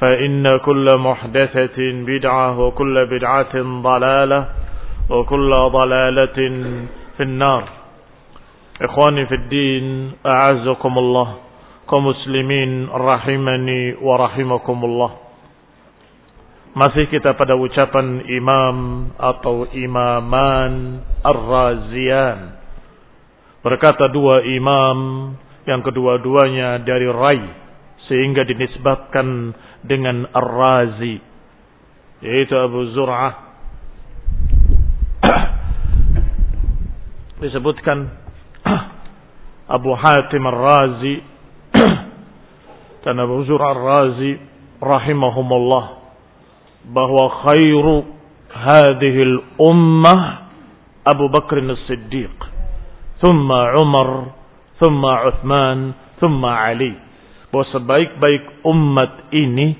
فإن كل محدثة بدعة وكل بدعة ضلالة وكل ضلالة في النار إخواني في الدين أعزكم الله كمسلمين رحمني ورحمكم الله Masih kita pada ucapan imam atau imaman Ar-Razian. Berkata dua imam yang kedua-duanya dari Rai. Sehingga dinisbatkan dengan Ar-Razi. Yaitu Abu Zur'ah. Disebutkan Abu Hatim Ar-Razi. Dan Abu Zur'ah Ar-Razi. Rahimahumullah bahwa khairu hadhil ummah Abu Bakr as-Siddiq thumma Umar thumma Uthman thumma Ali bahwa sebaik-baik umat ini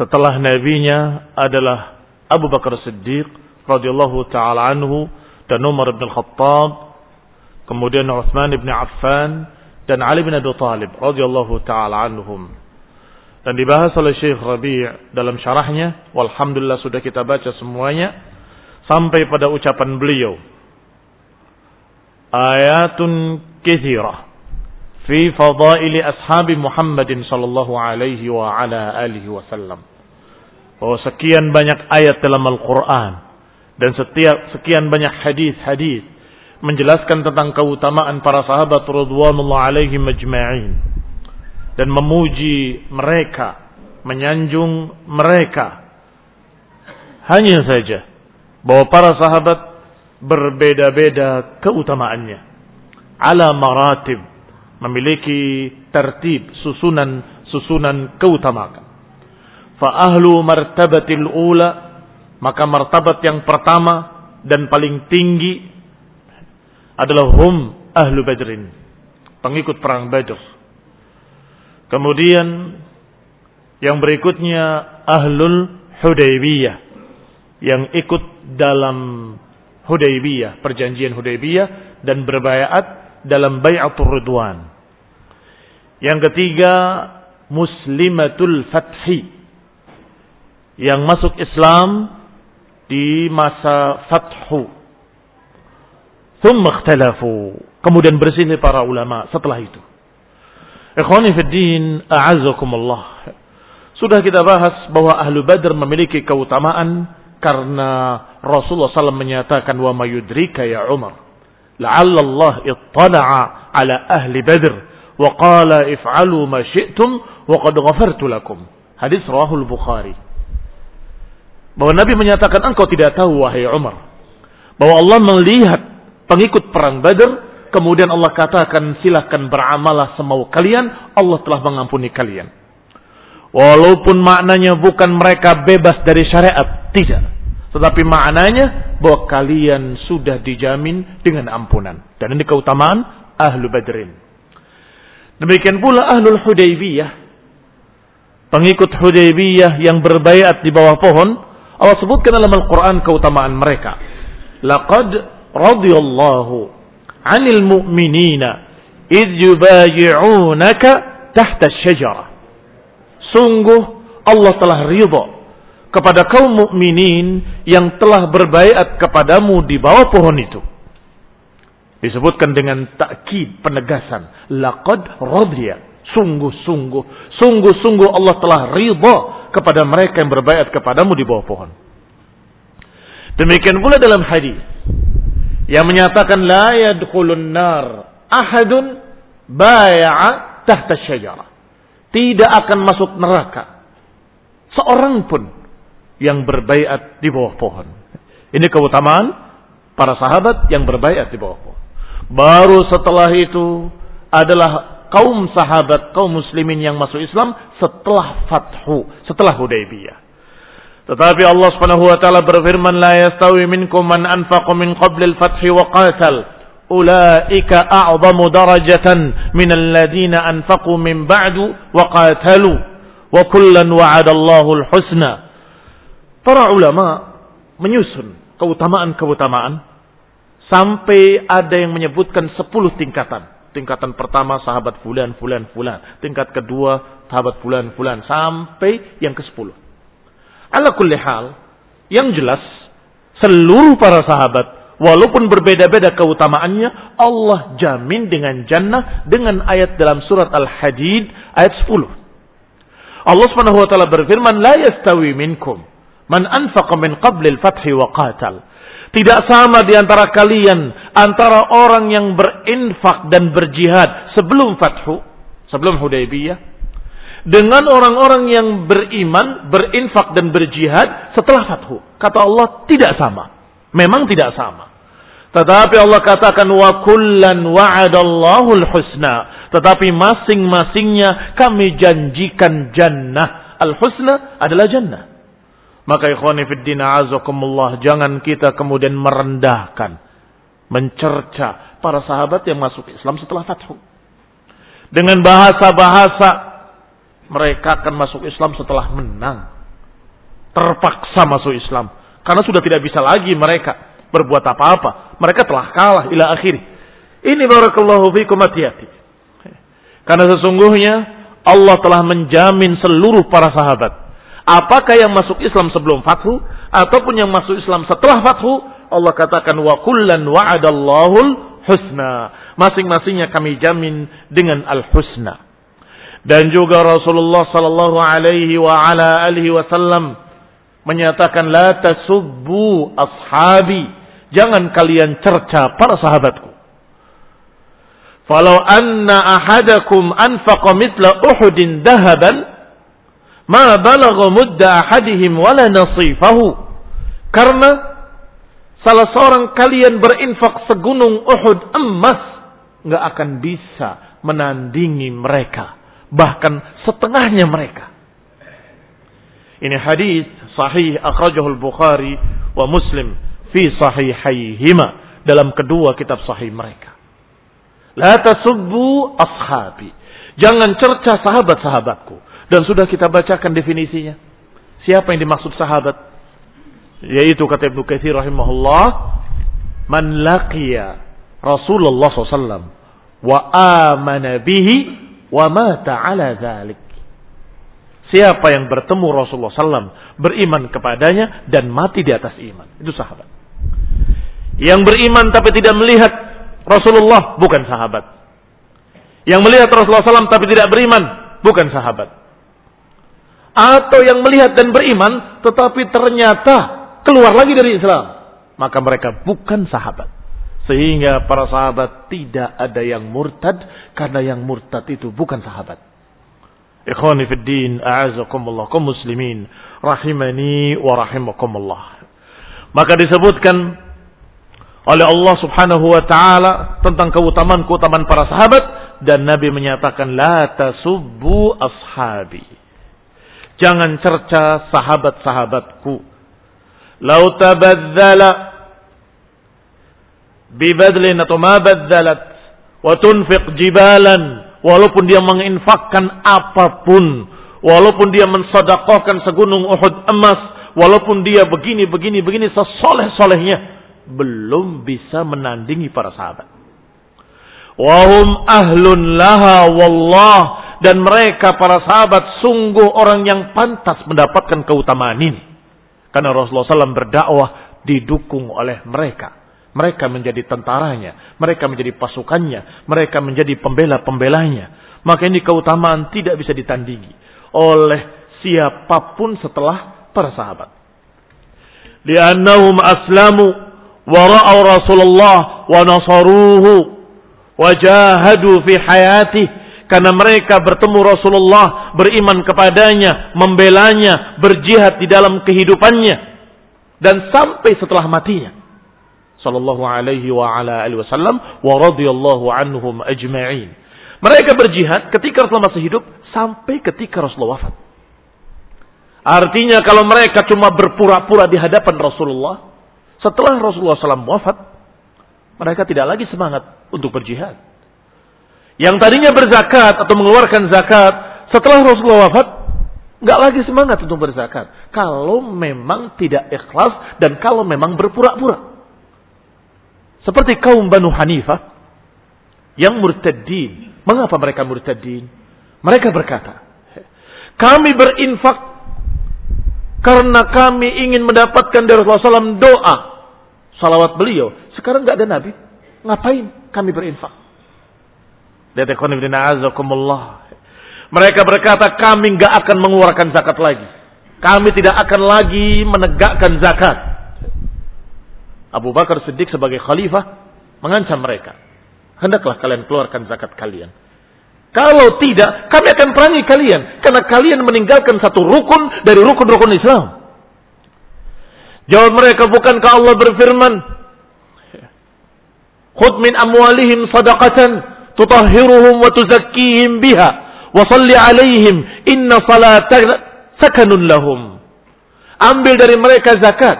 setelah nabinya adalah Abu Bakar Siddiq radhiyallahu taala anhu dan Umar bin Khattab kemudian Uthman bin Affan dan Ali bin Abi Thalib radhiyallahu taala anhum. Dan dibahas oleh Syekh Rabi' dalam syarahnya walhamdulillah sudah kita baca semuanya sampai pada ucapan beliau. Ayatun kathira fi fadaili ashabi Muhammadin sallallahu alaihi wa ala alihi wasallam bahwa sekian banyak ayat dalam Al-Qur'an dan setiap sekian banyak hadis-hadis menjelaskan tentang keutamaan para sahabat radhiyallahu alaihim majma'in dan memuji mereka, menyanjung mereka. Hanya saja bahwa para sahabat berbeda-beda keutamaannya. Ala maratib memiliki tertib susunan-susunan keutamaan. Fa ahlu martabatil ula maka martabat yang pertama dan paling tinggi adalah hum ahlu badrin pengikut perang badr Kemudian yang berikutnya ahlul Hudaybiyah yang ikut dalam Hudaybiyah, perjanjian Hudaybiyah dan berbayat dalam Bai'atul Ridwan. Yang ketiga Muslimatul Fathi yang masuk Islam di masa Fathu. Thumma ikhtalafu. Kemudian bersilih para ulama setelah itu. Ikhwani fiddin, a'azakumullah. Sudah kita bahas bahwa ahlu badr memiliki keutamaan karena Rasulullah SAW menyatakan wa mayudrika ya Umar. La'alla Allah ittala'a ala ahli badr wa qala if'alu ma syi'tum wa qad. Hadis rawahul Bukhari. Bahwa Nabi menyatakan engkau tidak tahu wahai Umar. Bahwa Allah melihat pengikut perang Badr Kemudian Allah katakan silahkan beramalah semau kalian. Allah telah mengampuni kalian. Walaupun maknanya bukan mereka bebas dari syariat. Tidak. Tetapi maknanya bahwa kalian sudah dijamin dengan ampunan. Dan ini keutamaan ahlu badrin. Demikian pula ahlul hudaybiyah. Pengikut hudaybiyah yang berbaiat di bawah pohon. Allah sebutkan dalam Al-Quran keutamaan mereka. Laqad radiyallahu anil mu'minina id yubayi'unaka tahta syajarah. Sungguh Allah telah ridha kepada kaum mukminin yang telah berbaiat kepadamu di bawah pohon itu. Disebutkan dengan takkid penegasan. Laqad radiya. Sungguh-sungguh. Sungguh-sungguh Allah telah ridha kepada mereka yang berbaiat kepadamu di bawah pohon. Demikian pula dalam hadis yang menyatakan la yadkhulun nar ahadun bay'a tahta syajarah. Tidak akan masuk neraka seorang pun yang berbaiat di bawah pohon. Ini keutamaan para sahabat yang berbaiat di bawah pohon. Baru setelah itu adalah kaum sahabat, kaum muslimin yang masuk Islam setelah fathu, setelah Hudaybiyah. Tetapi Allah Subhanahu wa taala berfirman la yastawi minkum man anfaqa min qabl al-fath wa qatal ulaika a'zamu darajatan min alladhina anfaqu min ba'du wa qatalu wa kullan al-husna. Para ulama menyusun keutamaan-keutamaan sampai ada yang menyebutkan 10 tingkatan. Tingkatan pertama sahabat fulan fulan fulan, tingkat kedua sahabat fulan fulan sampai yang ke-10. Ala kulli yang jelas seluruh para sahabat walaupun berbeda-beda keutamaannya, Allah jamin dengan jannah dengan ayat dalam surat Al-Hadid ayat 10. Allah Subhanahu wa taala berfirman, "La yastawi minkum man anfaqa min qabli al-fathi wa qatal." Tidak sama di antara kalian antara orang yang berinfak dan berjihad sebelum fathu, sebelum Hudaybiyah dengan orang-orang yang beriman, berinfak dan berjihad setelah fathu. Kata Allah tidak sama. Memang tidak sama. Tetapi Allah katakan wa kullan wa'adallahu husna. Tetapi masing-masingnya kami janjikan jannah. Al-husna adalah jannah. Maka ikhwani fiddin azakumullah. Jangan kita kemudian merendahkan. Mencerca para sahabat yang masuk Islam setelah fathu. Dengan bahasa-bahasa mereka akan masuk Islam setelah menang. Terpaksa masuk Islam. Karena sudah tidak bisa lagi mereka berbuat apa-apa. Mereka telah kalah ila akhir. Ini barakallahu fikum hati-hati. Karena sesungguhnya Allah telah menjamin seluruh para sahabat. Apakah yang masuk Islam sebelum fathu ataupun yang masuk Islam setelah fathu, Allah katakan wa kullan wa'adallahul husna. Masing-masingnya kami jamin dengan al-husna. Dan juga Rasulullah sallallahu alaihi wa ala alihi wasallam menyatakan la tasubbu ashabi. Jangan kalian cerca para sahabatku. Falau anna ahadakum anfaqa mithla Uhudin dahaban ma balagha mudda ahadihim wala nasifahu. Karena salah seorang kalian berinfak segunung Uhud emas nggak akan bisa menandingi mereka bahkan setengahnya mereka. Ini hadis sahih akhrajahu al-Bukhari wa Muslim fi sahihaihima dalam kedua kitab sahih mereka. La tasubbu ashabi. Jangan cerca sahabat-sahabatku. Dan sudah kita bacakan definisinya. Siapa yang dimaksud sahabat? Yaitu kata Ibnu Katsir rahimahullah, man laqiya Rasulullah SAW wa amana bihi wa mata ala dhalik. Siapa yang bertemu Rasulullah SAW beriman kepadanya dan mati di atas iman. Itu sahabat. Yang beriman tapi tidak melihat Rasulullah bukan sahabat. Yang melihat Rasulullah SAW tapi tidak beriman, bukan sahabat. Atau yang melihat dan beriman, tetapi ternyata keluar lagi dari Islam. Maka mereka bukan sahabat. Sehingga para sahabat tidak ada yang murtad, karena yang murtad itu bukan sahabat. Ikhwani a'azakumullah, kaum muslimin, rahimani wa rahimakumullah. Maka disebutkan oleh Allah Subhanahu wa taala tentang keutamaan-keutamaan para sahabat dan Nabi menyatakan la tasubbu ashabi. Jangan cerca sahabat-sahabatku. Lau tabadzala bibadlin atau ma badzalat wa tunfiq jibalan walaupun dia menginfakkan apa pun walaupun dia mensedekahkan segunung Uhud emas walaupun dia begini begini begini sesoleh-solehnya belum bisa menandingi para sahabat. Wahum ahlun laha wallah dan mereka para sahabat sungguh orang yang pantas mendapatkan keutamaan ini. Karena Rasulullah SAW berdakwah didukung oleh mereka. Mereka menjadi tentaranya, mereka menjadi pasukannya, mereka menjadi pembela-pembelanya. Maka ini keutamaan tidak bisa ditandingi oleh siapa pun setelah para sahabat. Liannahum aslamu wa ra'au Rasulullah wa nasaruhu wa jahadu fi hayatihi karena mereka bertemu Rasulullah, beriman kepadanya, membelanya, berjihad di dalam kehidupannya dan sampai setelah matinya. Sallallahu alaihi wa ala alihi wasallam wa radhiyallahu anhum ajma'in. Mereka berjihad ketika Rasulullah masih hidup sampai ketika Rasulullah wafat. Artinya kalau mereka cuma berpura-pura di hadapan Rasulullah, setelah Rasulullah SAW wafat, mereka tidak lagi semangat untuk berjihad. Yang tadinya berzakat atau mengeluarkan zakat, setelah Rasulullah wafat, nggak lagi semangat untuk berzakat. Kalau memang tidak ikhlas dan kalau memang berpura-pura. Seperti kaum Banu Hanifah yang murtadin. Mengapa mereka murtadin? Mereka berkata, kami berinfak karena kami ingin mendapatkan dari Rasulullah SAW doa salawat beliau. Sekarang nggak ada Nabi. Ngapain kami berinfak? Mereka berkata kami nggak akan mengeluarkan zakat lagi. Kami tidak akan lagi menegakkan zakat. Abu Bakar Siddiq sebagai khalifah mengancam mereka. Hendaklah kalian keluarkan zakat kalian. Kalau tidak, kami akan perangi kalian. Karena kalian meninggalkan satu rukun dari rukun-rukun Islam. Jawab mereka, bukankah Allah berfirman, Khud min amwalihim sadaqatan tutahhiruhum wa tuzakkihim biha wa salli alaihim inna salataka sakanun lahum. Ambil dari mereka zakat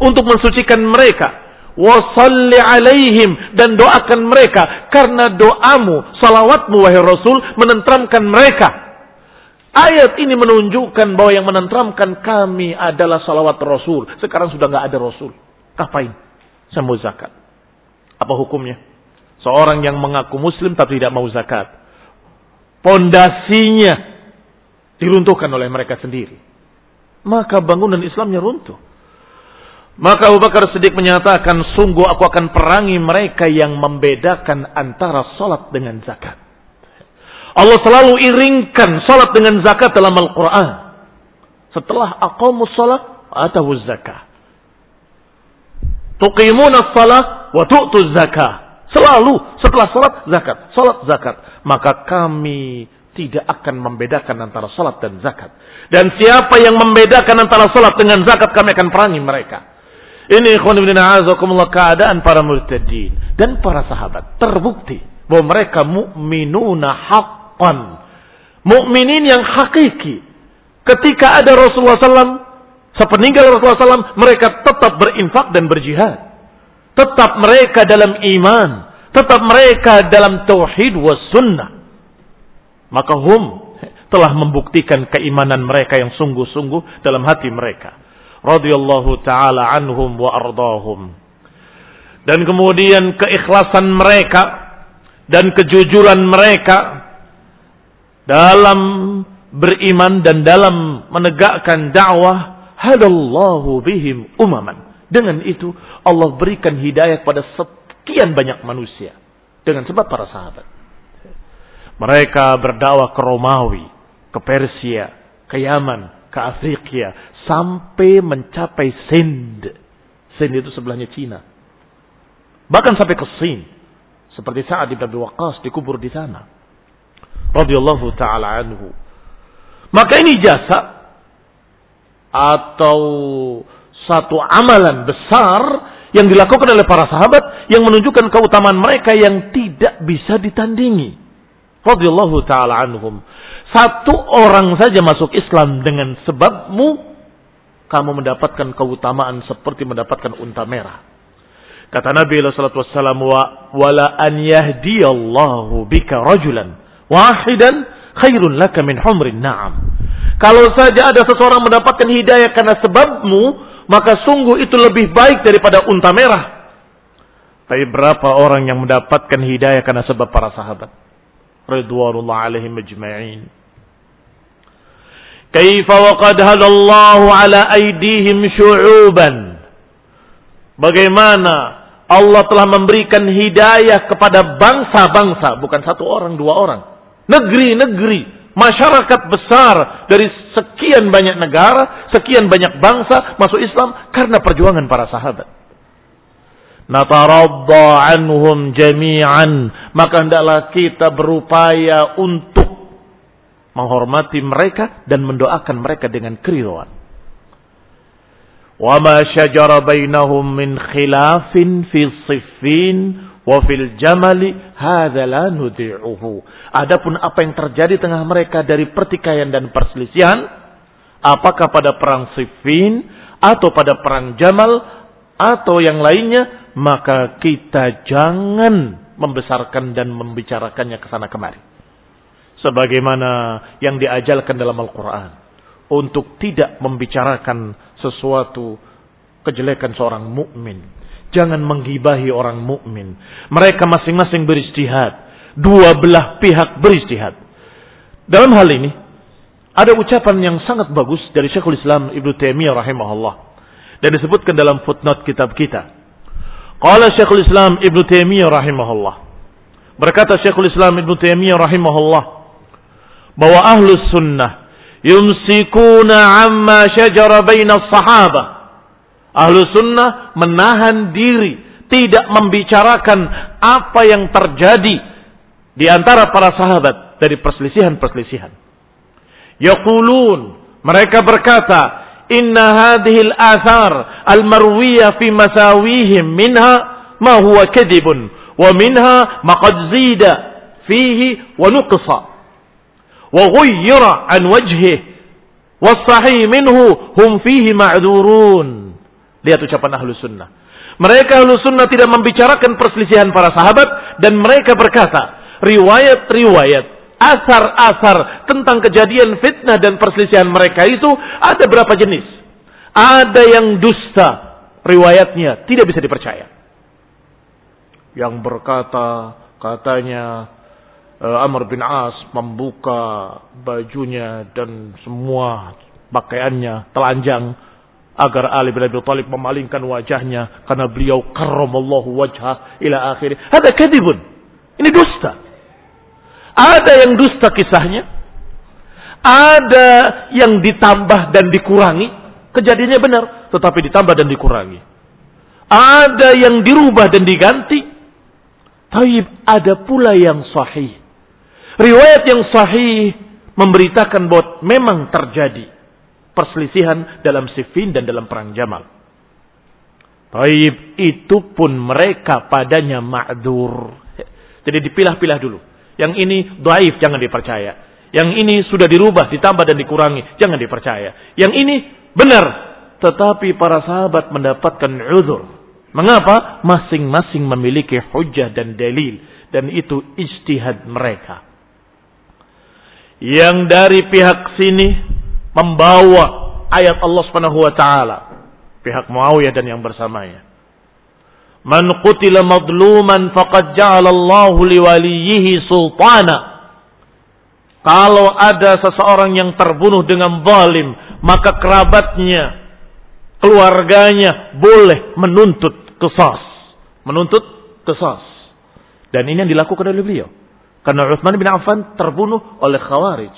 untuk mensucikan mereka. Wa salli alaihim dan doakan mereka karena doamu, salawatmu wahai Rasul menentramkan mereka Ayat ini menunjukkan bahwa yang menentramkan kami adalah salawat Rasul. Sekarang sudah nggak ada Rasul. Ngapain? Saya mau zakat. Apa hukumnya? Seorang yang mengaku Muslim tapi tidak mau zakat. Pondasinya diruntuhkan oleh mereka sendiri. Maka bangunan Islamnya runtuh. Maka Abu Bakar Siddiq menyatakan, sungguh aku akan perangi mereka yang membedakan antara salat dengan zakat. Allah selalu iringkan salat dengan zakat dalam Al-Quran. Setelah aqamus salat, atahu zakah. Tuqimuna salat wa tu'tu zakah. Selalu setelah salat zakat, salat zakat. Maka kami tidak akan membedakan antara salat dan zakat. Dan siapa yang membedakan antara salat dengan zakat kami akan perangi mereka. Ini ikhwan ibn keadaan para murtadin dan para sahabat terbukti bahwa mereka mukminuna haq haqqan. Mukminin yang hakiki. Ketika ada Rasulullah SAW, sepeninggal Rasulullah SAW, mereka tetap berinfak dan berjihad. Tetap mereka dalam iman. Tetap mereka dalam tauhid was sunnah. Maka hum telah membuktikan keimanan mereka yang sungguh-sungguh dalam hati mereka. Radiyallahu ta'ala anhum wa ardahum. Dan kemudian keikhlasan mereka dan kejujuran mereka dalam beriman dan dalam menegakkan dakwah hadallahu bihim umaman dengan itu Allah berikan hidayah pada sekian banyak manusia dengan sebab para sahabat Mereka berdakwah ke Romawi, ke Persia, ke Yaman, ke Afrika, sampai mencapai Sind. Sind itu sebelahnya Cina. Bahkan sampai ke Sin. Seperti saat di Abi Waqqas dikubur di sana. Radiyallahu taala anhu. Maka ini jasa atau satu amalan besar yang dilakukan oleh para sahabat yang menunjukkan keutamaan mereka yang tidak bisa ditandingi. Radiyallahu taala anhum. Satu orang saja masuk Islam dengan sebabmu kamu mendapatkan keutamaan seperti mendapatkan unta merah. Kata Nabi sallallahu wasallam wa wala an yahdiyallahu bika rajulan wahidan khairun laka min humrin na'am. Kalau saja ada seseorang mendapatkan hidayah karena sebabmu, maka sungguh itu lebih baik daripada unta merah. Tapi berapa orang yang mendapatkan hidayah karena sebab para sahabat? Ridwanullah alaihim ajma'in. Kaifa wa qad hadallahu ala aidihim syu'uban. Bagaimana Allah telah memberikan hidayah kepada bangsa-bangsa, bukan satu orang, dua orang. Negeri-negeri, masyarakat besar dari sekian banyak negara, sekian banyak bangsa masuk Islam karena perjuangan para sahabat. Nataradda anhum jami'an. Maka hendaklah kita berupaya untuk menghormati mereka dan mendoakan mereka dengan keriruan. Wa ma syajara bainahum min khilafin fi siffin Wa fil jamali hadzala nudhi'uhu. Adapun apa yang terjadi tengah mereka dari pertikaian dan perselisihan, apakah pada perang Siffin atau pada perang Jamal atau yang lainnya, maka kita jangan membesarkan dan membicarakannya ke sana kemari. Sebagaimana yang diajarkan dalam Al-Qur'an untuk tidak membicarakan sesuatu kejelekan seorang mukmin Jangan menggibahi orang mukmin. Mereka masing-masing beristihad. Dua belah pihak beristihad. Dalam hal ini ada ucapan yang sangat bagus dari Syekhul Islam Ibnu Taimiyah rahimahullah dan disebutkan dalam footnote kitab kita. Qala Syekhul Islam Ibnu Taimiyah rahimahullah. Berkata Syekhul Islam Ibnu Taimiyah rahimahullah bahwa ahlus sunnah yumsikuna amma syajara baina sahabah. Ahlu sunnah menahan diri, tidak membicarakan apa yang terjadi di antara para sahabat dari perselisihan-perselisihan. Yaqulun, mereka berkata, inna hadhihi al-athar al-marwiyah fi masawihim minha ma huwa kadibun wa minha ma qad zida fihi wa nuqsa وغير عن وجهه والصحيح منه هم فيه معذورون lihat ucapan ahlu sunnah. Mereka ahlu sunnah tidak membicarakan perselisihan para sahabat dan mereka berkata riwayat-riwayat asar-asar tentang kejadian fitnah dan perselisihan mereka itu ada berapa jenis? Ada yang dusta riwayatnya tidak bisa dipercaya. Yang berkata katanya uh, Amr bin As membuka bajunya dan semua pakaiannya telanjang agar Ali bin Abi Thalib memalingkan wajahnya karena beliau karramallahu wajhah ila akhir. Ada kadibun. Ini dusta. Ada yang dusta kisahnya. Ada yang ditambah dan dikurangi. Kejadiannya benar, tetapi ditambah dan dikurangi. Ada yang dirubah dan diganti. Tapi ada pula yang sahih. Riwayat yang sahih memberitakan bahwa memang terjadi perselisihan dalam Siffin dan dalam perang Jamal. Taib itu pun mereka padanya ma'dur. Jadi dipilah-pilah dulu. Yang ini daif jangan dipercaya. Yang ini sudah dirubah, ditambah dan dikurangi, jangan dipercaya. Yang ini benar, tetapi para sahabat mendapatkan uzur. Mengapa? Masing-masing memiliki hujah dan dalil dan itu ijtihad mereka yang dari pihak sini membawa ayat Allah Subhanahu wa taala. Pihak Muawiyah dan yang bersamanya. Man qutila madluman faqad ja'ala sultana. Kalau ada seseorang yang terbunuh dengan zalim maka kerabatnya keluarganya boleh menuntut kesas menuntut kesas dan ini yang dilakukan oleh beliau. Karena Uthman bin Affan terbunuh oleh Khawarij.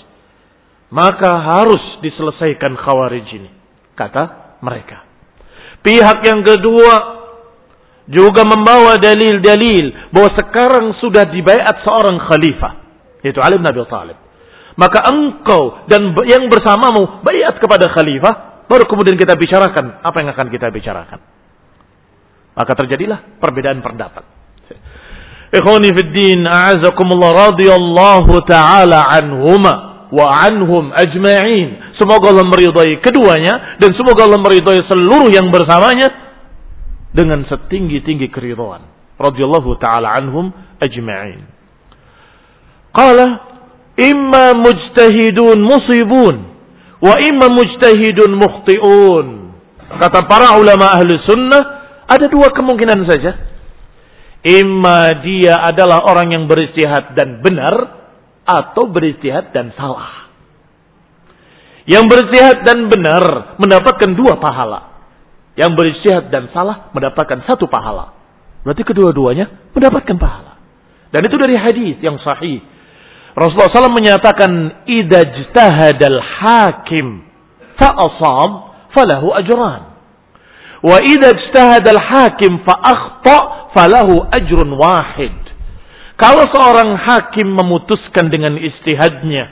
Maka harus diselesaikan Khawarij ini. Kata mereka. Pihak yang kedua juga membawa dalil-dalil bahwa sekarang sudah dibaiat seorang khalifah. Yaitu Ali bin Abi Thalib. Maka engkau dan yang bersamamu bayat kepada khalifah. Baru kemudian kita bicarakan apa yang akan kita bicarakan. Maka terjadilah perbedaan pendapat. Ikhwani fid din, a'azakumullah radhiyallahu taala anhuma wa anhum ajma'in. Semoga Allah meridai keduanya dan semoga Allah meridai seluruh yang bersamanya dengan setinggi-tinggi keridhaan. Radhiyallahu taala anhum ajma'in. Qala imma mujtahidun musibun wa imma mujtahidun mukhti'un. Kata para ulama ahli sunnah ada dua kemungkinan saja Imma dia adalah orang yang beristihad dan benar atau beristihad dan salah. Yang beristihad dan benar mendapatkan dua pahala. Yang beristihad dan salah mendapatkan satu pahala. Berarti kedua-duanya mendapatkan pahala. Dan itu dari hadis yang sahih. Rasulullah SAW menyatakan, "Idza ijtahadal hakim fa asab falahu ajran." Wa idza ijtahadal hakim fa akhta falahu ajrun wahid. Kalau seorang hakim memutuskan dengan istihadnya,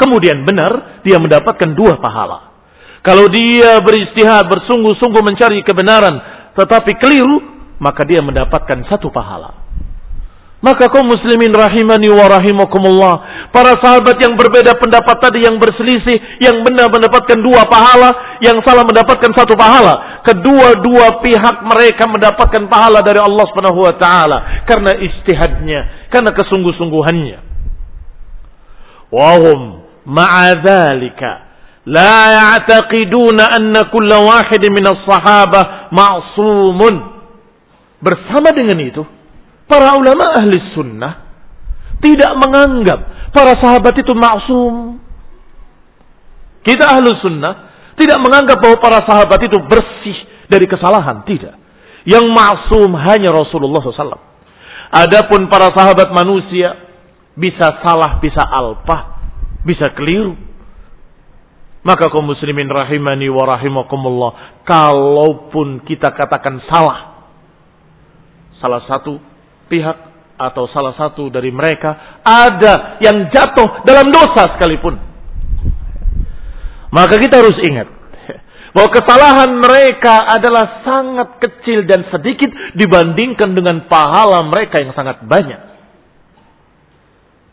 kemudian benar, dia mendapatkan dua pahala. Kalau dia beristihad, bersungguh-sungguh mencari kebenaran, tetapi keliru, maka dia mendapatkan satu pahala. Maka kaum muslimin rahimani wa rahimakumullah. Para sahabat yang berbeda pendapat tadi yang berselisih. Yang benar mendapatkan dua pahala. Yang salah mendapatkan satu pahala. Kedua-dua pihak mereka mendapatkan pahala dari Allah subhanahu wa ta'ala. Karena istihadnya. Karena kesungguh-sungguhannya. Wahum ma'adhalika. La ya'taqiduna anna kulla wahidin minas sahabah ma'sumun. Bersama dengan itu Para ulama ahli sunnah tidak menganggap para sahabat itu maksum. Kita ahli sunnah tidak menganggap bahwa para sahabat itu bersih dari kesalahan. Tidak. Yang maksum hanya Rasulullah SAW. Adapun para sahabat manusia bisa salah, bisa alpah, bisa keliru. Maka kaum muslimin rahimani wa rahimakumullah. Kalaupun kita katakan salah. Salah satu pihak atau salah satu dari mereka ada yang jatuh dalam dosa sekalipun. Maka kita harus ingat bahwa kesalahan mereka adalah sangat kecil dan sedikit dibandingkan dengan pahala mereka yang sangat banyak.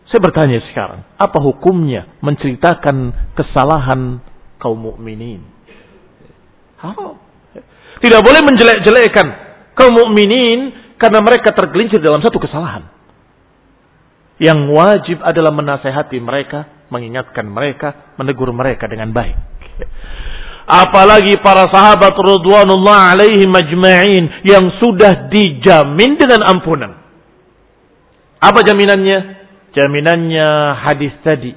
Saya bertanya sekarang, apa hukumnya menceritakan kesalahan kaum mukminin? Haram. Tidak boleh menjelek-jelekkan kaum mukminin karena mereka tergelincir dalam satu kesalahan. Yang wajib adalah menasehati mereka, mengingatkan mereka, menegur mereka dengan baik. Apalagi para sahabat radhiyallahu alaihi majma'in yang sudah dijamin dengan ampunan. Apa jaminannya? Jaminannya hadis tadi.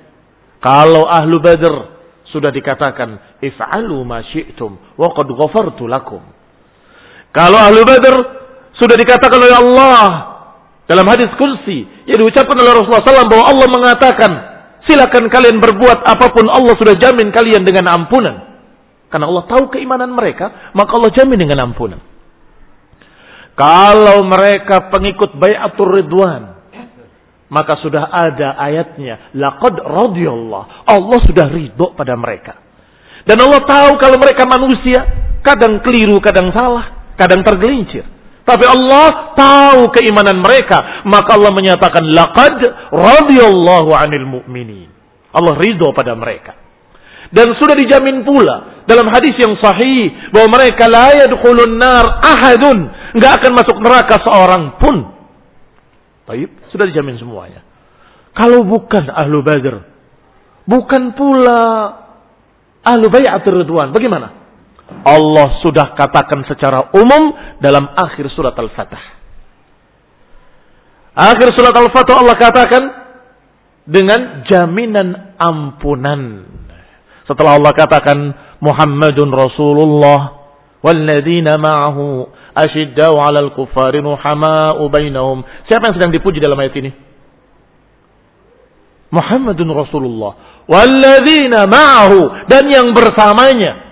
Kalau ahlu badr sudah dikatakan if'alu ma syi'tum wa qad ghafartu lakum. Kalau ahlu badr sudah dikatakan oleh Allah dalam hadis kursi yang diucapkan oleh Rasulullah SAW bahwa Allah mengatakan silakan kalian berbuat apa pun Allah sudah jamin kalian dengan ampunan. Karena Allah tahu keimanan mereka, maka Allah jamin dengan ampunan. Kalau mereka pengikut bayatul ridwan, maka sudah ada ayatnya. Laqad radiyallah. Allah sudah ridho pada mereka. Dan Allah tahu kalau mereka manusia, kadang keliru, kadang salah, kadang tergelincir. Tapi Allah tahu keimanan mereka. Maka Allah menyatakan, Laqad radiyallahu anil mu'minin. Allah ridho pada mereka. Dan sudah dijamin pula dalam hadis yang sahih bahwa mereka la yadkhulun nar ahadun, enggak akan masuk neraka seorang pun. Baik, sudah dijamin semuanya. Kalau bukan ahlu badr, bukan pula ahlu bayatul ridwan, bagaimana? Allah sudah katakan secara umum dalam akhir surat Al-Fatah. Akhir surat Al-Fatah Allah katakan dengan jaminan ampunan. Setelah Allah katakan Muhammadun Rasulullah walladzina ma'ahu asyiddau 'alal kuffari ruhama'u bainahum. Siapa yang sedang dipuji dalam ayat ini? Muhammadun Rasulullah. Walladzina ma'ahu. Dan yang bersamanya.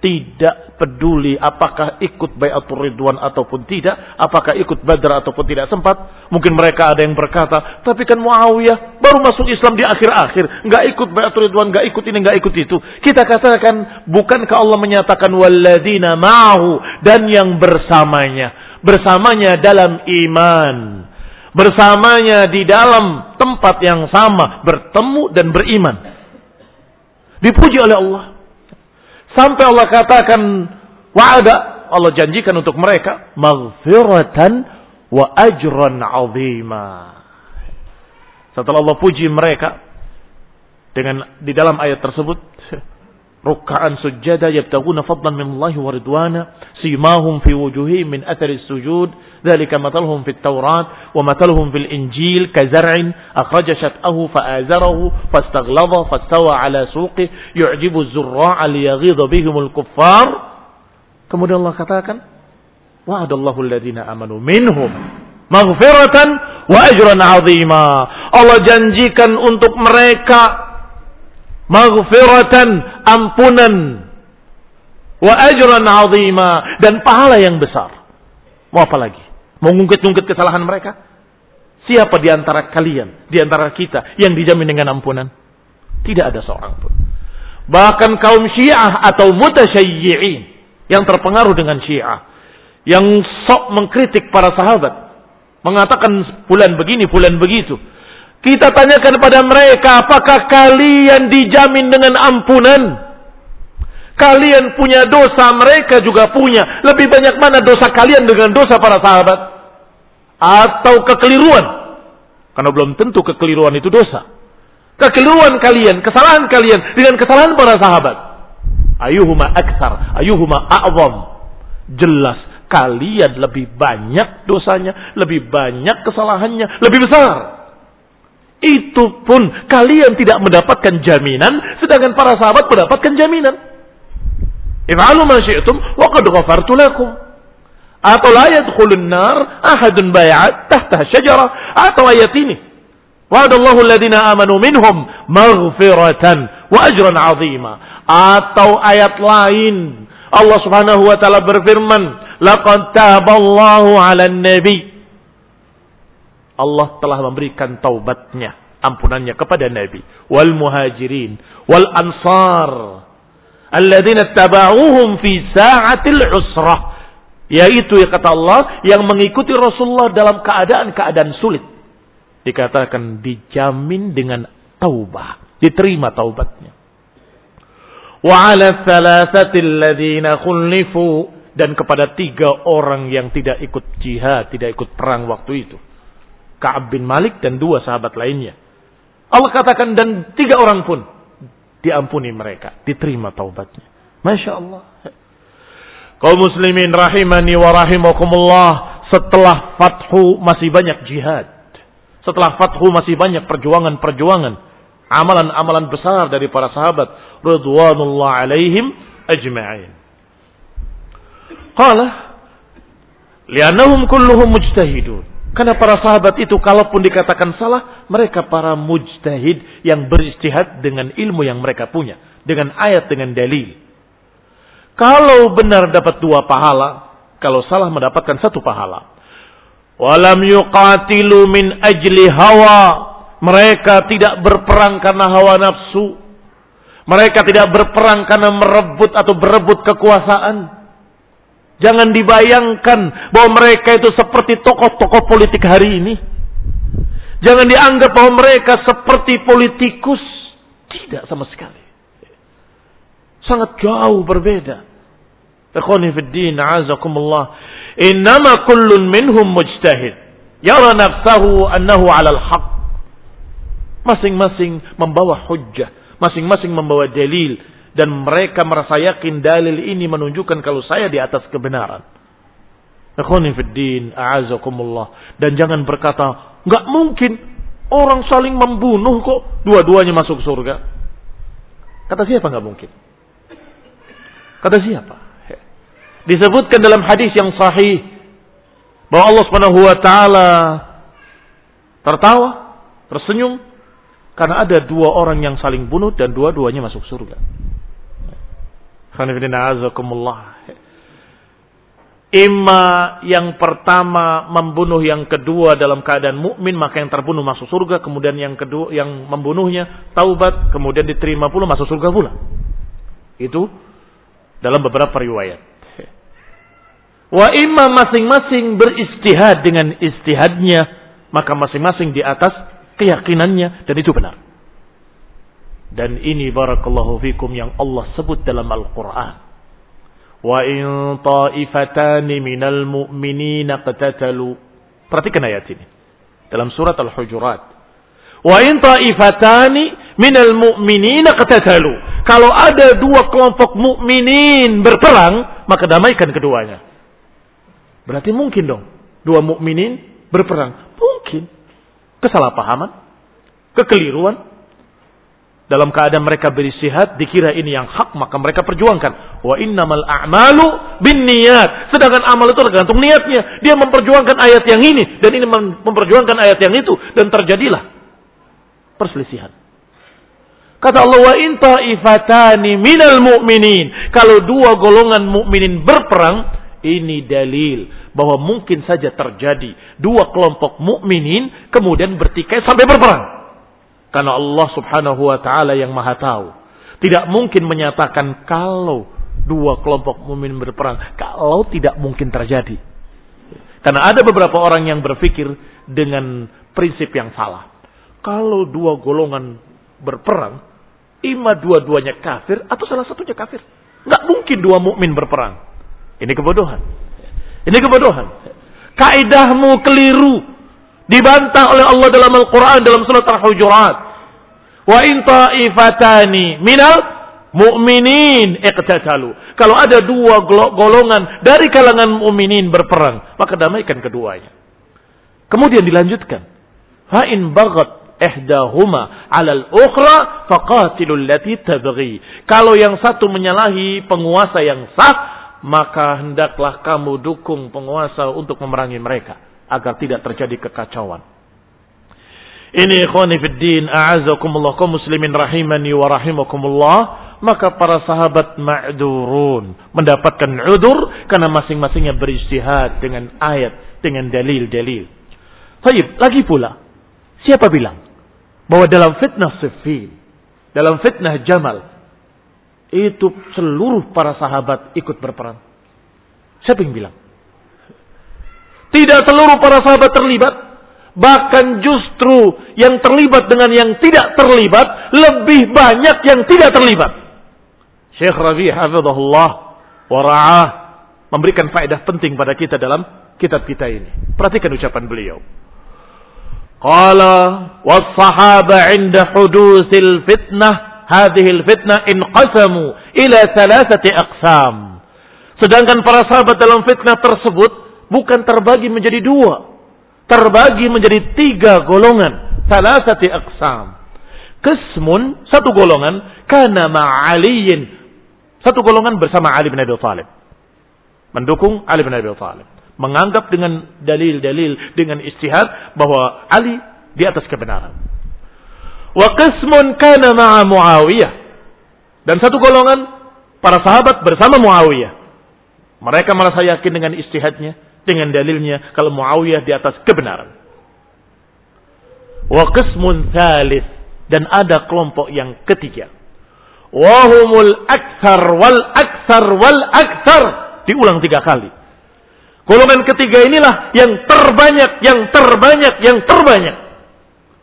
Tidak peduli apakah ikut bayatul ridwan ataupun tidak. Apakah ikut badar ataupun tidak sempat. Mungkin mereka ada yang berkata. Tapi kan Muawiyah baru masuk Islam di akhir-akhir. Nggak ikut bayatul ridwan, nggak ikut ini, nggak ikut itu. Kita katakan, bukankah Allah menyatakan walladzina ma'ahu. Dan yang bersamanya. Bersamanya dalam iman bersamanya di dalam tempat yang sama, bertemu dan beriman. Dipuji oleh Allah. Sampai Allah katakan wa'ada, Allah janjikan untuk mereka maghfiratan wa ajran azima. Setelah Allah puji mereka dengan di dalam ayat tersebut ruk'an sujada yabtaguna fadlan min Allah wa ridwana simahum fi wujuhihim min athari sujud dzalika mathaluhum fit taurat wa mathaluhum fil injil kazar'in akhraja shat'ahu fa'azarahu fastaghlaba fastawa ala suqi yu'jibu az-zurra'a liyaghidha bihim al-kuffar kemudian Allah katakan wa'adallahu alladhina amanu minhum maghfiratan wa ajran 'azima. Allah janjikan untuk mereka maghfiratan ampunan wa ajran azima dan pahala yang besar. Mau apa lagi? Mau ngungkit-ngungkit kesalahan mereka? Siapa di antara kalian, di antara kita yang dijamin dengan ampunan? Tidak ada seorang pun. Bahkan kaum Syiah atau mutasyayyi'in yang terpengaruh dengan Syiah yang sok mengkritik para sahabat, mengatakan bulan begini, bulan begitu, kita tanyakan pada mereka, apakah kalian dijamin dengan ampunan? Kalian punya dosa, mereka juga punya. Lebih banyak mana dosa kalian dengan dosa para sahabat? Atau kekeliruan? Karena belum tentu kekeliruan itu dosa. Kekeliruan kalian, kesalahan kalian dengan kesalahan para sahabat. Ayuhuma aksar, ayuhuma a'zam. Jelas kalian lebih banyak dosanya, lebih banyak kesalahannya, lebih besar itu pun kalian tidak mendapatkan jaminan sedangkan para sahabat mendapatkan jaminan. If'alu ma syi'tum wa qad ghafartu lakum. Atau la yadkhulun nar ahadun bay'at tahta syajarah atau ayat ini. Wa'adallahu alladhina amanu minhum maghfiratan wa ajran 'azima. Atau ayat lain Allah Subhanahu wa taala berfirman, "Laqad taballahu 'alan nabi Allah telah memberikan taubatnya, ampunannya kepada Nabi. Wal muhajirin wal ansar alladzina tabauhum fi sa'atil usrah. Yaitu ya kata Allah yang mengikuti Rasulullah dalam keadaan-keadaan sulit. Dikatakan dijamin dengan taubah diterima taubatnya. Wa 'ala thalathatil ladzina khulifu dan kepada tiga orang yang tidak ikut jihad, tidak ikut perang waktu itu. Ka'ab bin Malik dan dua sahabat lainnya. Allah katakan dan tiga orang pun diampuni mereka, diterima taubatnya. Masya Allah. Kau muslimin rahimani wa rahimakumullah. Setelah fathu masih banyak jihad. Setelah fathu masih banyak perjuangan-perjuangan. Amalan-amalan besar dari para sahabat. Ridwanullah alaihim ajma'in. Qala. Lianahum kulluhum mujtahidun. Karena para sahabat itu kalaupun dikatakan salah, mereka para mujtahid yang beristihad dengan ilmu yang mereka punya. Dengan ayat, dengan dalil. Kalau benar dapat dua pahala, kalau salah mendapatkan satu pahala. Walam yuqatilu min ajli hawa. Mereka tidak berperang karena hawa nafsu. Mereka tidak berperang karena merebut atau berebut kekuasaan Jangan dibayangkan bahwa mereka itu seperti tokoh-tokoh politik hari ini. Jangan dianggap bahwa mereka seperti politikus. Tidak sama sekali. Sangat jauh berbeda. Ikhwani fiddin, azakumullah. Innama kullun minhum mujtahid. Yara nafsahu annahu alal haq. Masing-masing membawa hujjah. Masing-masing membawa dalil dan mereka merasa yakin dalil ini menunjukkan kalau saya di atas kebenaran. Dan jangan berkata, nggak mungkin orang saling membunuh kok dua-duanya masuk surga. Kata siapa nggak mungkin? Kata siapa? Disebutkan dalam hadis yang sahih bahwa Allah Subhanahu wa taala tertawa, tersenyum Karena ada dua orang yang saling bunuh dan dua-duanya masuk surga. Ima yang pertama membunuh yang kedua dalam keadaan mukmin maka yang terbunuh masuk surga kemudian yang kedua yang membunuhnya taubat kemudian diterima pula masuk surga pula. Itu dalam beberapa riwayat. Wa imma masing-masing beristihad dengan istihadnya maka masing-masing di atas keyakinannya dan itu benar. Dan ini barakallahu fikum yang Allah sebut dalam Al-Quran. In ta'ifatani minal mu'minina qatatalu. Perhatikan ayat ini. Dalam surat Al-Hujurat. In ta'ifatani minal mu'minina qatatalu. Kalau ada dua kelompok mukminin berperang, maka damaikan keduanya. Berarti mungkin dong. Dua mukminin berperang. Mungkin kesalahpahaman, kekeliruan. Dalam keadaan mereka beristihad, dikira ini yang hak, maka mereka perjuangkan. Wa innamal a'malu bin niat. Sedangkan amal itu tergantung niatnya. Dia memperjuangkan ayat yang ini, dan ini memperjuangkan ayat yang itu. Dan terjadilah perselisihan. Kata Allah wa inta ifatani minal mu'minin. Kalau dua golongan mukminin berperang, ini dalil bahwa mungkin saja terjadi dua kelompok mukminin kemudian bertikai sampai berperang. Karena Allah Subhanahu wa taala yang Maha tahu. Tidak mungkin menyatakan kalau dua kelompok mukmin berperang, kalau tidak mungkin terjadi. Karena ada beberapa orang yang berpikir dengan prinsip yang salah. Kalau dua golongan berperang, ima dua-duanya kafir atau salah satunya kafir. Nggak mungkin dua mukmin berperang. Ini kebodohan. Ini kebodohan. Kaidahmu keliru. Dibantah oleh Allah dalam Al-Quran dalam surat Al-Hujurat. Wa in ta'ifatani minal mu'minin iqtatalu. Kalau ada dua golongan dari kalangan mu'minin berperang, maka damaikan keduanya. Kemudian dilanjutkan. Fa in bagat ihdahuma 'ala al-ukhra faqatilul lati tabghi. Kalau yang satu menyalahi penguasa yang sah, maka hendaklah kamu dukung penguasa untuk memerangi mereka agar tidak terjadi kekacauan. Ini ikhwani fid din a'azakumullah kaum muslimin rahimani wa rahimakumullah maka para sahabat ma'durun mendapatkan udur karena masing-masingnya beristihad dengan ayat dengan dalil-dalil. Baik, lagi pula siapa bilang bahwa dalam fitnah Siffin, dalam fitnah Jamal itu seluruh para sahabat ikut berperang. Siapa yang bilang? Tidak seluruh para sahabat terlibat. Bahkan justru yang terlibat dengan yang tidak terlibat lebih banyak yang tidak terlibat. Syekh Rabi hafizahullah wa ra'ah memberikan faedah penting pada kita dalam kitab kita ini. Perhatikan ucapan beliau. Qala was sahaba 'inda hudusil fitnah hadhil fitnah inqasamu ila thalathati aqsam. Sedangkan para sahabat dalam fitnah tersebut bukan terbagi menjadi dua. Terbagi menjadi tiga golongan. Thalathati aqsam. Kesmun, satu golongan. Kana ma'aliyin. Satu golongan bersama Ali bin Abi Thalib. Mendukung Ali bin Abi Thalib. Menganggap dengan dalil-dalil, dengan istihad bahwa Ali di atas kebenaran. Wa qismun kana ma'a Muawiyah. Dan satu golongan para sahabat bersama Muawiyah. Mereka merasa yakin dengan istihadnya, dengan dalilnya kalau Muawiyah di atas kebenaran. Wa qismun thalith dan ada kelompok yang ketiga. Wahumul akthar wal akthar wal akthar. Diulang tiga kali. Golongan ketiga inilah yang terbanyak, yang terbanyak, yang terbanyak.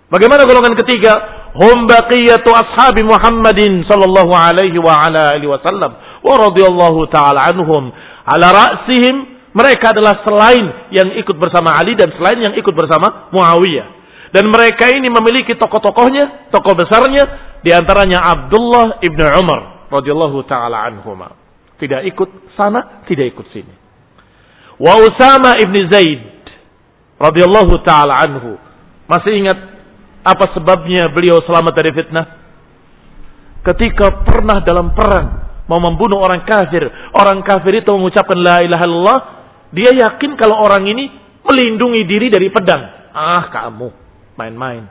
Bagaimana golongan ketiga? hum baqiyatu ashabi Muhammadin sallallahu alaihi wa ala alihi wasallam wa radhiyallahu taala anhum ala ra'sihim mereka adalah selain yang ikut bersama Ali dan selain yang ikut bersama Muawiyah. Dan mereka ini memiliki tokoh-tokohnya tokoh besarnya di antaranya Abdullah ibnu Umar radhiyallahu taala anhuma. Tidak ikut sana tidak ikut sini. Wa Usama ibni Zaid radhiyallahu taala anhu. Masih ingat apa sebabnya beliau selamat dari fitnah? Ketika pernah dalam perang mau membunuh orang kafir, orang kafir itu mengucapkan la ilaha illallah, dia yakin kalau orang ini melindungi diri dari pedang. Ah, kamu main-main.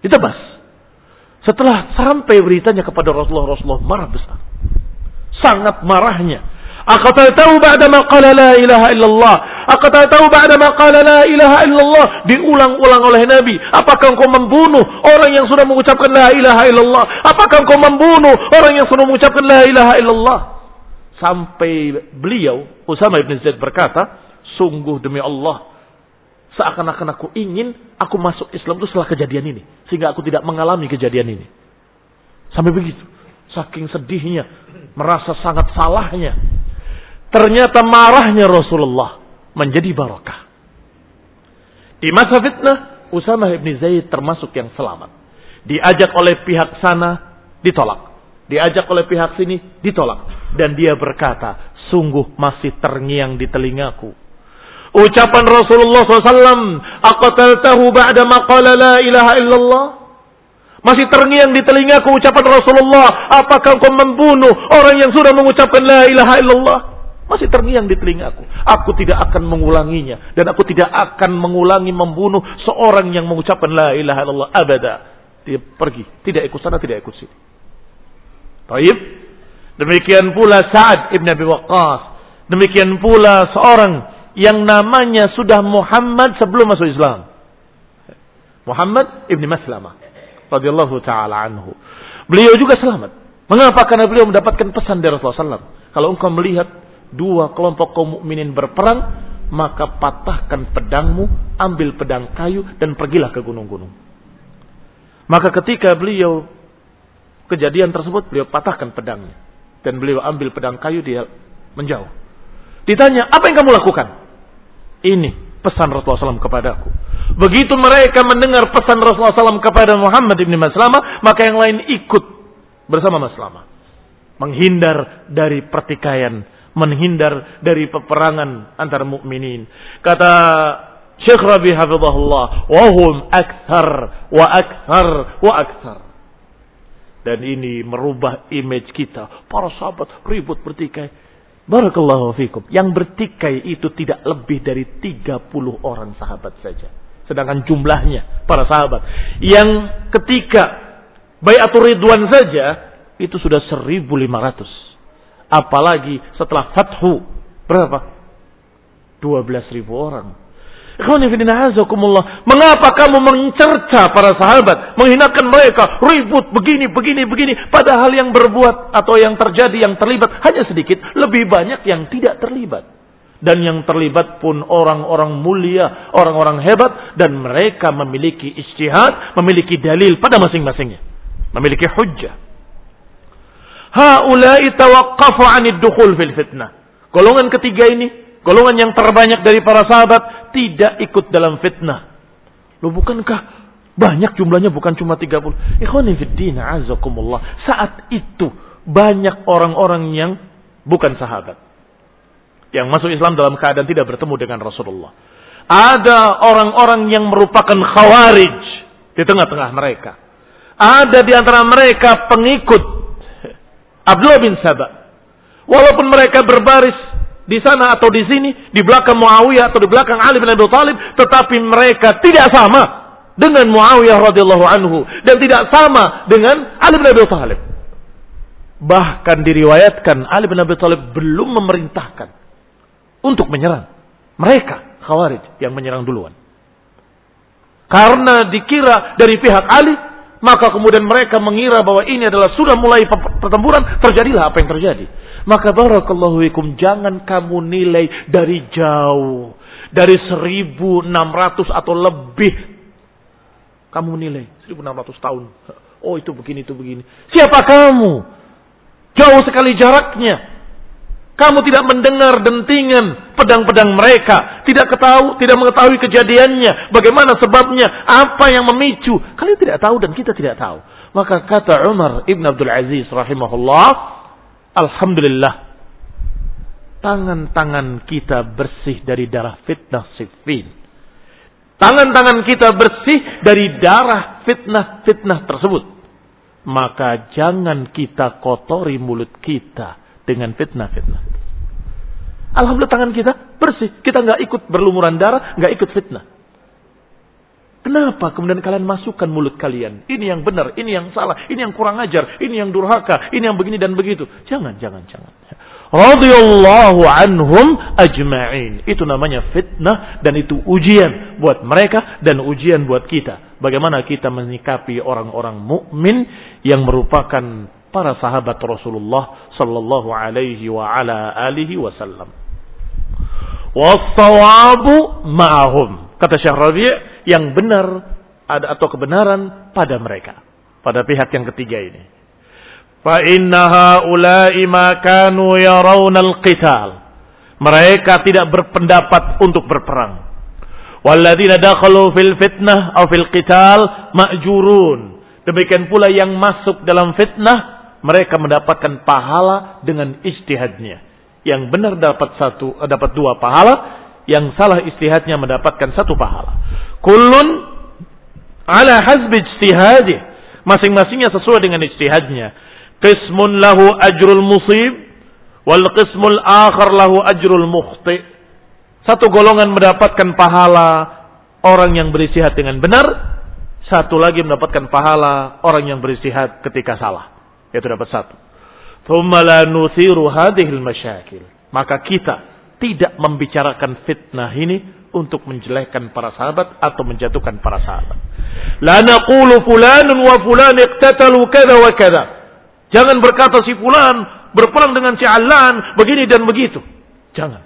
Ditebas. Setelah sampai beritanya kepada Rasulullah, Rasulullah marah besar. Sangat marahnya. tahu ba'da ma qala la ilaha illallah. tahu ba'da ma qala la ilaha illallah. Diulang-ulang oleh Nabi. Apakah engkau membunuh orang yang sudah mengucapkan la ilaha illallah? Apakah engkau membunuh orang yang sudah mengucapkan la ilaha illallah? Sampai beliau, Usama ibn Zaid berkata, sungguh demi Allah, seakan-akan aku ingin aku masuk Islam itu setelah kejadian ini. Sehingga aku tidak mengalami kejadian ini. Sampai begitu. Saking sedihnya, merasa sangat salahnya. Ternyata marahnya Rasulullah menjadi barakah. Di masa fitnah, Usama ibn Zaid termasuk yang selamat. Diajak oleh pihak sana, ditolak. Diajak oleh pihak sini, ditolak. Dan dia berkata, sungguh masih terngiang di telingaku. Ucapan Rasulullah SAW, Aqataltahu ba'da maqala la ilaha illallah. Masih terngiang di telingaku ucapan Rasulullah, apakah kau membunuh orang yang sudah mengucapkan la ilaha illallah? Masih terngiang di telingaku. Aku tidak akan mengulanginya. Dan aku tidak akan mengulangi membunuh seorang yang mengucapkan la ilaha illallah. Abada. Dia pergi. Tidak ikut sana, tidak ikut sini. Taib. Demikian pula Sa'ad ibn Abi Waqqas. Demikian pula seorang yang namanya sudah Muhammad sebelum masuk Islam. Muhammad ibn Maslamah. radhiyallahu taala anhu. Beliau juga selamat. Mengapa? Karena beliau mendapatkan pesan dari Rasulullah SAW. Kalau engkau melihat dua kelompok kaum mukminin berperang, maka patahkan pedangmu, ambil pedang kayu dan pergilah ke gunung-gunung. Maka ketika beliau kejadian tersebut beliau patahkan pedangnya dan beliau ambil pedang kayu dia menjauh. Ditanya, apa yang kamu lakukan? Ini pesan Rasulullah SAW kepadaku. Begitu mereka mendengar pesan Rasulullah SAW kepada Muhammad ibn Maslama, maka yang lain ikut bersama Maslama. Menghindar dari pertikaian, menghindar dari peperangan antara mukminin. Kata Syekh Rabi Hafizahullah, wahum akthar wa akthar wa akthar. Dan ini merubah image kita. Para sahabat ribut bertikai. Barakallahu fikum. Yang bertikai itu tidak lebih dari 30 orang sahabat saja. Sedangkan jumlahnya para sahabat. Yang ketika Bayatul Ridwan saja itu sudah 1500. Apalagi setelah Fathu berapa? 12.000 orang. Mengapa kamu mencerca para sahabat, menghinakan mereka, ribut begini, begini, begini, padahal yang berbuat atau yang terjadi, yang terlibat hanya sedikit, lebih banyak yang tidak terlibat. Dan yang terlibat pun orang-orang mulia, orang-orang hebat, dan mereka memiliki istihad, memiliki dalil pada masing-masingnya. Memiliki hujjah. Haulai tawaqqafu 'anid dukhul fil fitnah. Golongan ketiga ini golongan yang terbanyak dari para sahabat tidak ikut dalam fitnah. Loh bukankah banyak jumlahnya bukan cuma 30. Ikhwani fiddin azakumullah. Saat itu banyak orang-orang yang bukan sahabat. Yang masuk Islam dalam keadaan tidak bertemu dengan Rasulullah. Ada orang-orang yang merupakan khawarij di tengah-tengah mereka. Ada di antara mereka pengikut Abdullah bin Sabah. Walaupun mereka berbaris di sana atau di sini, di belakang Muawiyah atau di belakang Ali bin Abi Thalib, tetapi mereka tidak sama dengan Muawiyah radhiyallahu anhu dan tidak sama dengan Ali bin Abi Thalib. Bahkan diriwayatkan Ali bin Abi Thalib belum memerintahkan untuk menyerang. Mereka Khawarij yang menyerang duluan. Karena dikira dari pihak Ali, maka kemudian mereka mengira bahwa ini adalah sudah mulai pertempuran, terjadilah apa yang terjadi. Maka barakallahu fikum jangan kamu nilai dari jauh. Dari 1600 atau lebih. Kamu nilai 1600 tahun. Oh itu begini, itu begini. Siapa kamu? Jauh sekali jaraknya. Kamu tidak mendengar dentingan pedang-pedang mereka. Tidak ketahui, tidak mengetahui kejadiannya. Bagaimana sebabnya. Apa yang memicu. Kalian tidak tahu dan kita tidak tahu. Maka kata Umar ibn Abdul Aziz rahimahullah. Alhamdulillah. Tangan-tangan kita bersih dari darah fitnah sifin. Tangan-tangan kita bersih dari darah fitnah-fitnah tersebut. Maka jangan kita kotori mulut kita dengan fitnah-fitnah. Alhamdulillah tangan kita bersih. Kita nggak ikut berlumuran darah, nggak ikut fitnah. Kenapa kemudian kalian masukkan mulut kalian? Ini yang benar, ini yang salah, ini yang kurang ajar, ini yang durhaka, ini yang begini dan begitu. Jangan, jangan, jangan. Radiyallahu anhum ajma'in. Itu namanya fitnah dan itu ujian buat mereka dan ujian buat kita. Bagaimana kita menyikapi orang-orang mukmin yang merupakan para sahabat Rasulullah sallallahu alaihi wa ala alihi wasallam. Was-sawabu ma'ahum. Kata Syekh Rabi' yang benar ada atau kebenaran pada mereka. Pada pihak yang ketiga ini. Fa inna haula'i ma kanu yarawna al-qital. Mereka tidak berpendapat untuk berperang. Walladzina dakhalu fil fitnah atau fil qital ma'jurun. Demikian pula yang masuk dalam fitnah mereka mendapatkan pahala dengan ijtihadnya. Yang benar dapat satu dapat dua pahala, yang salah istihadnya mendapatkan satu pahala. Kullun ala hasbi ijtihadi. Masing-masingnya sesuai dengan ijtihadnya. Qismun lahu ajrul musib wal qismul akhar lahu ajrul mukhti. Satu golongan mendapatkan pahala orang yang beristihad dengan benar, satu lagi mendapatkan pahala orang yang beristihad ketika salah. Itu dapat satu. Maka kita tidak membicarakan fitnah ini untuk menjelekkan para sahabat atau menjatuhkan para sahabat. La fulanun wa fulan iqtatalu kada. Jangan berkata si fulan berperang dengan si alan begini dan begitu. Jangan.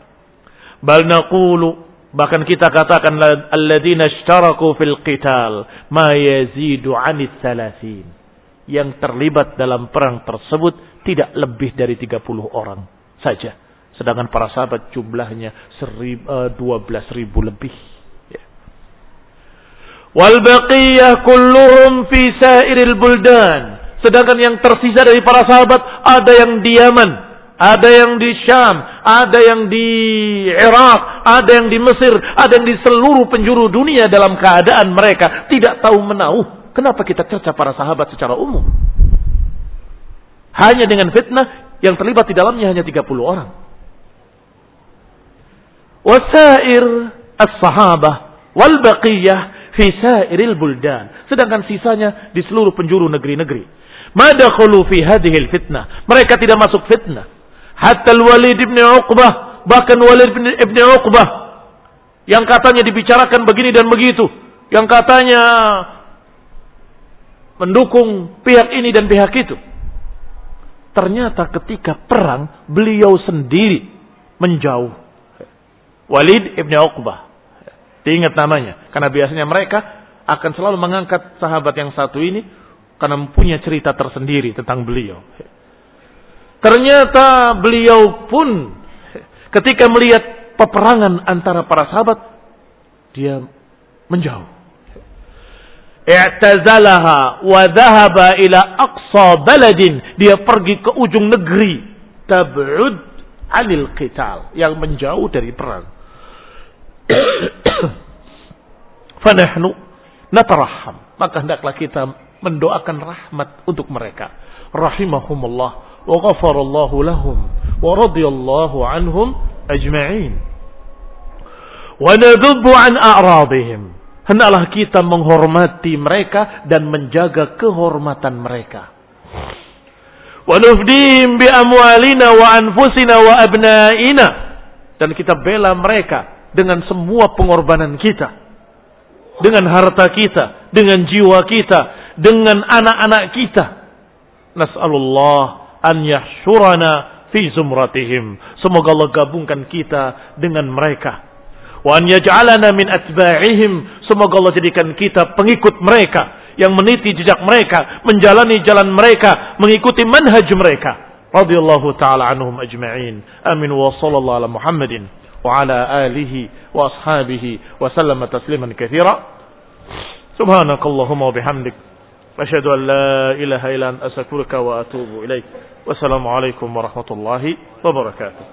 Bal naqulu bahkan kita katakan alladzina ishtaraku fil qital ma yazidu 'anil thalathin. Yang terlibat dalam perang tersebut tidak lebih dari 30 orang saja Sedangkan para sahabat jumlahnya eh, dua belas ribu lebih. Ya. Wal baqiyah kulluhum fi sairil buldan. Sedangkan yang tersisa dari para sahabat ada yang di Yaman, ada yang di Syam, ada yang di Irak, ada yang di Mesir, ada yang di seluruh penjuru dunia dalam keadaan mereka tidak tahu menau. Kenapa kita cerca para sahabat secara umum? Hanya dengan fitnah yang terlibat di dalamnya hanya 30 orang wasair as-sahabah wal baqiyah fi sairil buldan. Sedangkan sisanya di seluruh penjuru negeri-negeri. Madakhulu fi hadhil fitnah. Mereka tidak masuk fitnah. Hatta al-Walid ibn Uqbah, bahkan Walid ibn Uqbah yang katanya dibicarakan begini dan begitu, yang katanya mendukung pihak ini dan pihak itu. Ternyata ketika perang beliau sendiri menjauh Walid ibn Uqbah. Diingat namanya. Karena biasanya mereka akan selalu mengangkat sahabat yang satu ini karena mempunyai cerita tersendiri tentang beliau. Ternyata beliau pun ketika melihat peperangan antara para sahabat dia menjauh. I'tazalaha wa dhahaba ila aqsa baladin. Dia pergi ke ujung negeri. Tab'ud anil qital. Yang menjauh dari perang. Fanahnu nataraham. Maka hendaklah kita mendoakan rahmat untuk mereka. Rahimahumullah wa ghafarallahu lahum wa radiyallahu anhum ajma'in. Wa nadhubbu an a'radihim. Hendaklah kita menghormati mereka dan menjaga kehormatan mereka. Wa nufdihim bi amwalina wa anfusina wa abnaina. Dan kita bela mereka dengan semua pengorbanan kita, dengan harta kita, dengan jiwa kita, dengan anak-anak kita. Nas'alullah an yahsyurana fi zumratihim. Semoga Allah gabungkan kita dengan mereka. Wa an yaj'alana min atba'ihim. Semoga Allah jadikan kita pengikut mereka yang meniti jejak mereka, menjalani jalan mereka, mengikuti manhaj mereka. Radiyallahu taala anhum ajma'in. Amin wa sallallahu ala Muhammadin وعلى آله وأصحابه وسلم تسليما كثيرا سبحانك اللهم وبحمدك أشهد أن لا إله إلا أن أستغفرك وأتوب إليك والسلام عليكم ورحمة الله وبركاته